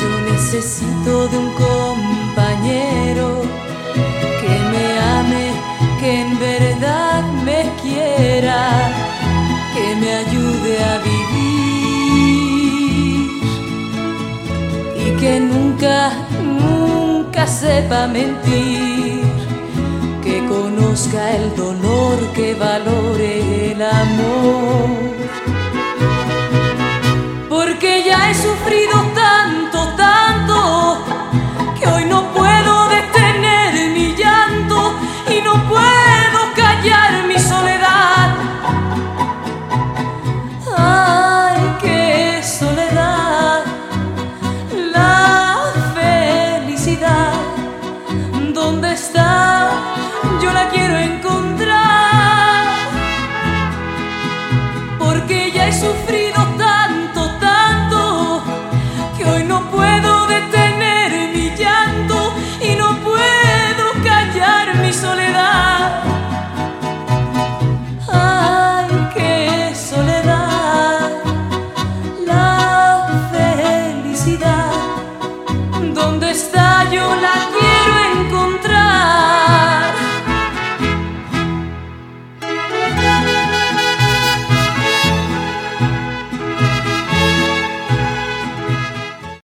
Yo necesito de un compañero que me ame, que en verdad me quiera, que me ayude a vivir y que nunca, nunca sepa mentir, que conozca el dolor, que valore el amor. Porque ya he sufrido callar mi soledad. Ay, qué soledad, la felicidad, ¿dónde está? Yo la quiero encontrar, porque ya he sufrido